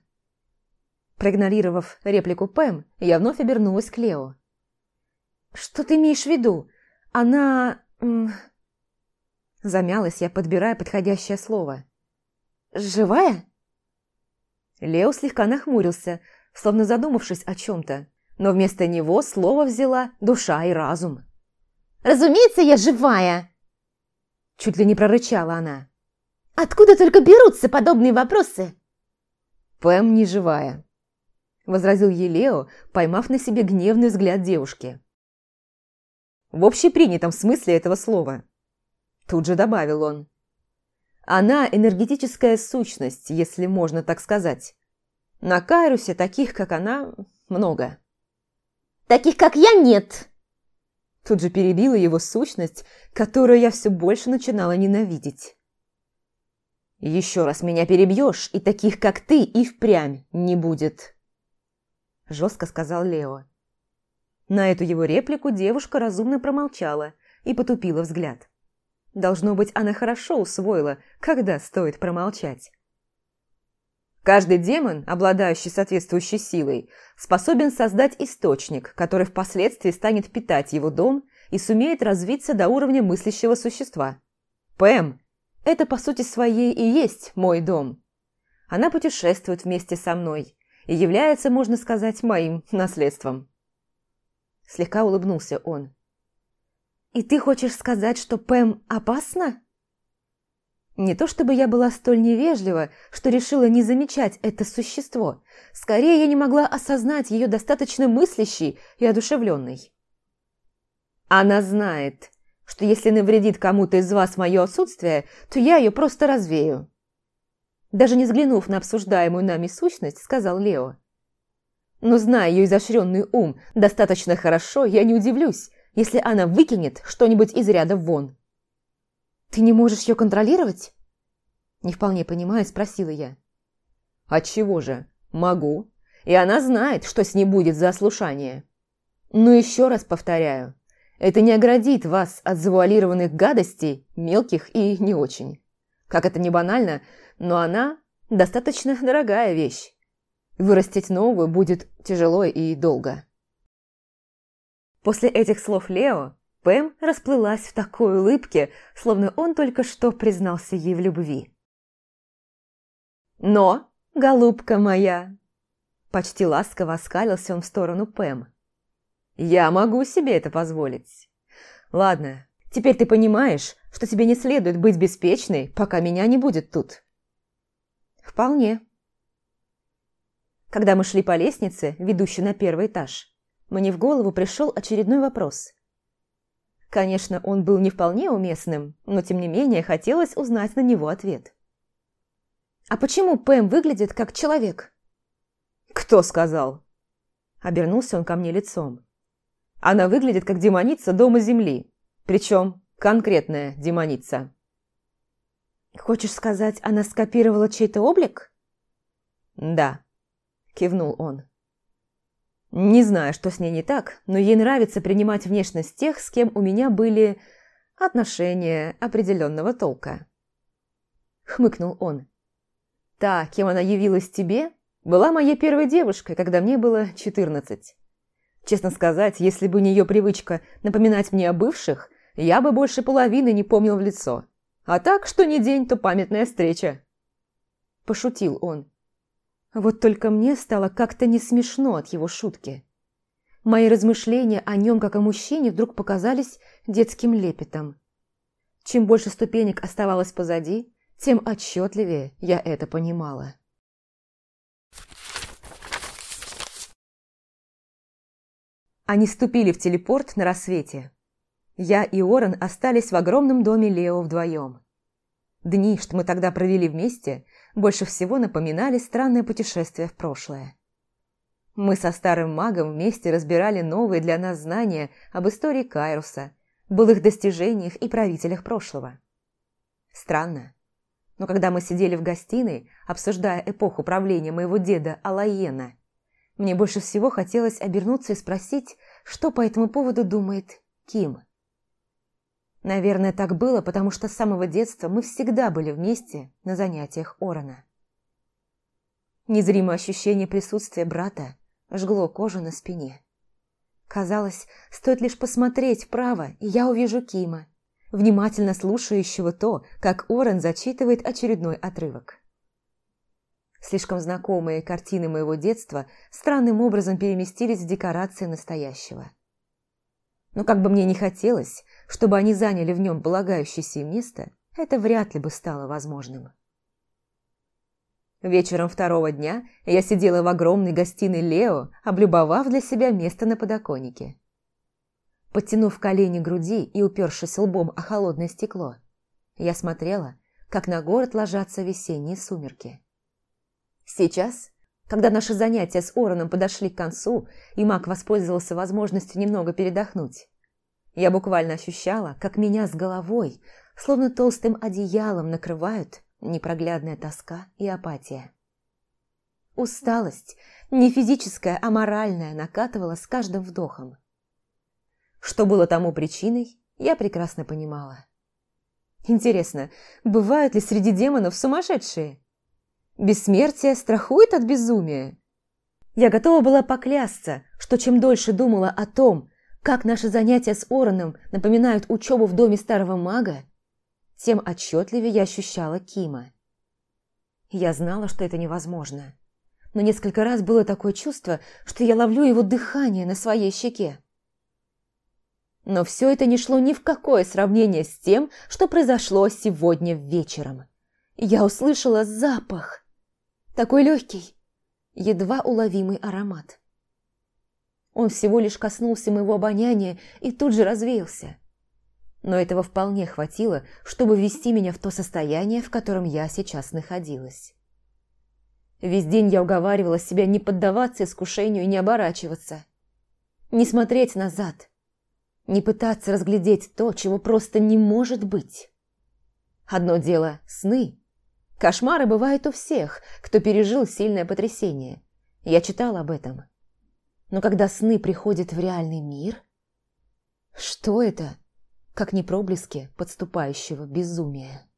Проигнорировав реплику Пэм, я вновь обернулась к Лео. «Что ты имеешь в виду? Она...» Замялась я, подбирая подходящее слово. «Живая?» Лео слегка нахмурился, словно задумавшись о чем-то, но вместо него слово взяла душа и разум. «Разумеется, я живая!» Чуть ли не прорычала она. «Откуда только берутся подобные вопросы?» «Пэм не живая», – возразил ей Лео, поймав на себе гневный взгляд девушки. «В общепринятом смысле этого слова», – тут же добавил он. «Она энергетическая сущность, если можно так сказать. На Кайрусе таких, как она, много». «Таких, как я, нет!» Тут же перебила его сущность, которую я все больше начинала ненавидеть. «Еще раз меня перебьешь, и таких, как ты, и впрямь не будет», – жестко сказал Лео. На эту его реплику девушка разумно промолчала и потупила взгляд. Должно быть, она хорошо усвоила, когда стоит промолчать. Каждый демон, обладающий соответствующей силой, способен создать источник, который впоследствии станет питать его дом и сумеет развиться до уровня мыслящего существа. Пэм – это по сути своей и есть мой дом. Она путешествует вместе со мной и является, можно сказать, моим наследством. Слегка улыбнулся он. «И ты хочешь сказать, что Пэм опасна?» Не то чтобы я была столь невежлива, что решила не замечать это существо. Скорее, я не могла осознать ее достаточно мыслящей и одушевленной. Она знает, что если навредит кому-то из вас мое отсутствие, то я ее просто развею. Даже не взглянув на обсуждаемую нами сущность, сказал Лео. Но зная ее изощренный ум достаточно хорошо, я не удивлюсь, если она выкинет что-нибудь из ряда вон. «Ты не можешь ее контролировать?» Не вполне понимая, спросила я. «Отчего же? Могу. И она знает, что с ней будет за ослушание. Но еще раз повторяю, это не оградит вас от завуалированных гадостей, мелких и не очень. Как это не банально, но она достаточно дорогая вещь. Вырастить новую будет тяжело и долго. После этих слов Лео Пэм расплылась в такой улыбке, словно он только что признался ей в любви. «Но, голубка моя!» Почти ласково оскалился он в сторону Пэм. «Я могу себе это позволить. Ладно, теперь ты понимаешь, что тебе не следует быть беспечной, пока меня не будет тут». «Вполне». Когда мы шли по лестнице, ведущей на первый этаж, мне в голову пришел очередной вопрос – Конечно, он был не вполне уместным, но тем не менее хотелось узнать на него ответ. «А почему Пэм выглядит как человек?» «Кто сказал?» Обернулся он ко мне лицом. «Она выглядит как демоница Дома Земли, причем конкретная демоница». «Хочешь сказать, она скопировала чей-то облик?» «Да», – кивнул он. «Не знаю, что с ней не так, но ей нравится принимать внешность тех, с кем у меня были отношения определенного толка». Хмыкнул он. «Та, кем она явилась тебе, была моей первой девушкой, когда мне было четырнадцать. Честно сказать, если бы не ее привычка напоминать мне о бывших, я бы больше половины не помнил в лицо. А так, что не день, то памятная встреча». Пошутил он. Вот только мне стало как-то не смешно от его шутки. Мои размышления о нем как о мужчине вдруг показались детским лепетом. Чем больше ступенек оставалось позади, тем отчетливее я это понимала. Они ступили в телепорт на рассвете. Я и Орен остались в огромном доме Лео вдвоем. Дни, что мы тогда провели вместе, больше всего напоминали странное путешествие в прошлое. Мы со старым магом вместе разбирали новые для нас знания об истории Кайруса, былых достижениях и правителях прошлого. Странно, но когда мы сидели в гостиной, обсуждая эпоху правления моего деда Алаена, мне больше всего хотелось обернуться и спросить, что по этому поводу думает Ким. Наверное, так было, потому что с самого детства мы всегда были вместе на занятиях Орона. Незримое ощущение присутствия брата жгло кожу на спине. Казалось, стоит лишь посмотреть вправо, и я увижу Кима, внимательно слушающего то, как Орен зачитывает очередной отрывок. Слишком знакомые картины моего детства странным образом переместились в декорации настоящего. Но как бы мне ни хотелось, чтобы они заняли в нем полагающееся им место, это вряд ли бы стало возможным. Вечером второго дня я сидела в огромной гостиной Лео, облюбовав для себя место на подоконнике. Подтянув колени груди и упершись лбом о холодное стекло, я смотрела, как на город ложатся весенние сумерки. Сейчас, когда наши занятия с Ороном подошли к концу, и маг воспользовался возможностью немного передохнуть, я буквально ощущала, как меня с головой, словно толстым одеялом, накрывают непроглядная тоска и апатия. Усталость, не физическая, а моральная, накатывала с каждым вдохом. Что было тому причиной, я прекрасно понимала. Интересно, бывают ли среди демонов сумасшедшие? Бессмертие страхует от безумия? Я готова была поклясться, что чем дольше думала о том, как наши занятия с Ороном напоминают учебу в доме старого мага, тем отчетливее я ощущала Кима. Я знала, что это невозможно. Но несколько раз было такое чувство, что я ловлю его дыхание на своей щеке. Но все это не шло ни в какое сравнение с тем, что произошло сегодня вечером. Я услышала запах. Такой легкий, едва уловимый аромат. Он всего лишь коснулся моего обоняния и тут же развеялся. Но этого вполне хватило, чтобы ввести меня в то состояние, в котором я сейчас находилась. Весь день я уговаривала себя не поддаваться искушению и не оборачиваться. Не смотреть назад. Не пытаться разглядеть то, чего просто не может быть. Одно дело – сны. Кошмары бывают у всех, кто пережил сильное потрясение. Я читала об этом. Но когда сны приходят в реальный мир... Что это, как не проблески подступающего безумия?